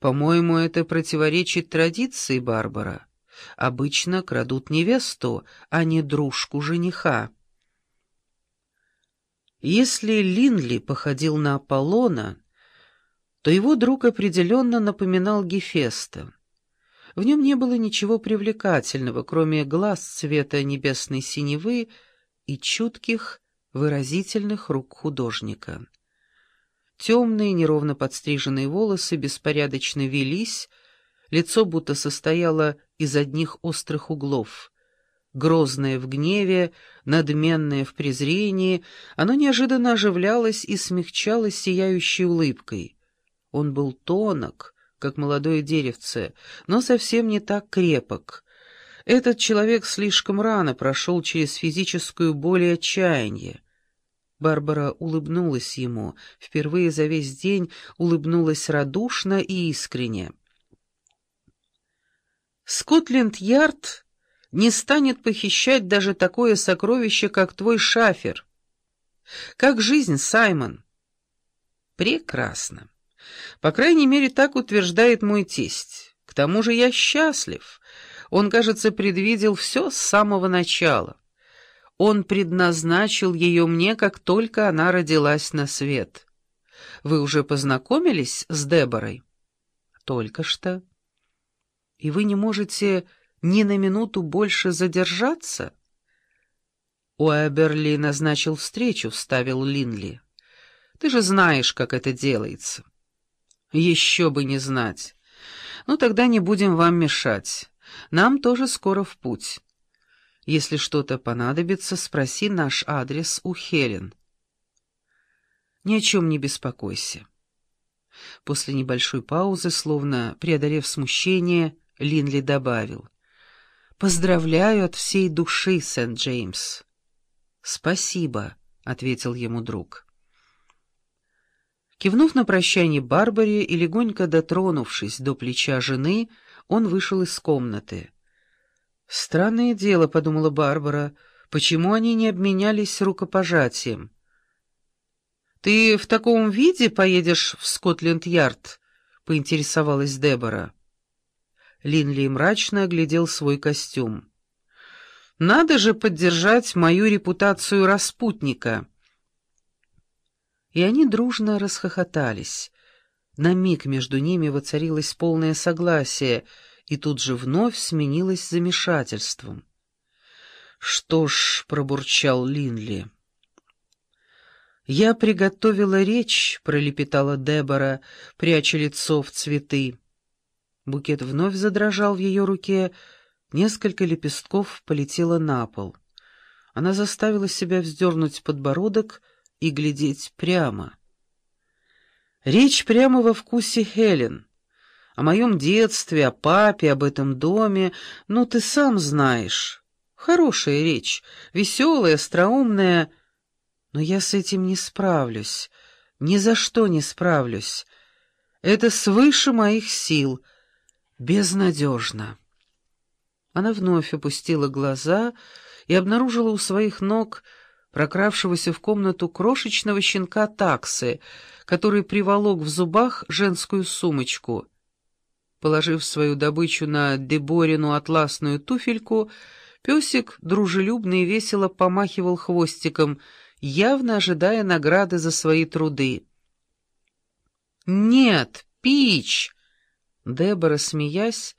По-моему, это противоречит традиции, Барбара. Обычно крадут невесту, а не дружку жениха. Если Линли походил на Аполлона, то его друг определенно напоминал Гефеста. В нем не было ничего привлекательного, кроме глаз цвета небесной синевы и чутких, выразительных рук художника. Темные, неровно подстриженные волосы беспорядочно велись, лицо будто состояло из одних острых углов. Грозное в гневе, надменное в презрении, оно неожиданно оживлялось и смягчалось сияющей улыбкой. Он был тонок, как молодое деревце, но совсем не так крепок. Этот человек слишком рано прошел через физическую боль и отчаяние. Барбара улыбнулась ему, впервые за весь день улыбнулась радушно и искренне. Скотленд-Ярд не станет похищать даже такое сокровище, как твой шафер. Как жизнь, Саймон? Прекрасно. По крайней мере, так утверждает мой тесть. К тому же я счастлив. Он, кажется, предвидел все с самого начала. Он предназначил ее мне, как только она родилась на свет. Вы уже познакомились с Деборой? Только что. И вы не можете ни на минуту больше задержаться? Уэберли назначил встречу, вставил Линли. Ты же знаешь, как это делается. Еще бы не знать. Ну, тогда не будем вам мешать. Нам тоже скоро в путь. Если что-то понадобится, спроси наш адрес у Хелен. Ни о чем не беспокойся. После небольшой паузы, словно преодолев смущение, Линли добавил. «Поздравляю от всей души, Сент-Джеймс». «Спасибо», — ответил ему друг. Кивнув на прощание Барбаре и легонько дотронувшись до плеча жены, он вышел из комнаты. «Странное дело», — подумала Барбара, — «почему они не обменялись рукопожатием?» «Ты в таком виде поедешь в Скотленд-Ярд?» — поинтересовалась Дебора. Линли мрачно оглядел свой костюм. «Надо же поддержать мою репутацию распутника» и они дружно расхохотались. На миг между ними воцарилось полное согласие, и тут же вновь сменилось замешательством. «Что ж», — пробурчал Линли. «Я приготовила речь», — пролепетала Дебора, пряча лицо в цветы. Букет вновь задрожал в ее руке, несколько лепестков полетело на пол. Она заставила себя вздернуть подбородок — и глядеть прямо. Речь прямо во вкусе Хелен. О моем детстве, о папе, об этом доме, ну, ты сам знаешь. Хорошая речь, веселая, остроумная, но я с этим не справлюсь, ни за что не справлюсь. Это свыше моих сил, безнадежно. Она вновь опустила глаза и обнаружила у своих ног прокравшегося в комнату крошечного щенка таксы, который приволок в зубах женскую сумочку. Положив свою добычу на Деборину атласную туфельку, песик дружелюбно и весело помахивал хвостиком, явно ожидая награды за свои труды. «Нет, Пич!» Дебора, смеясь,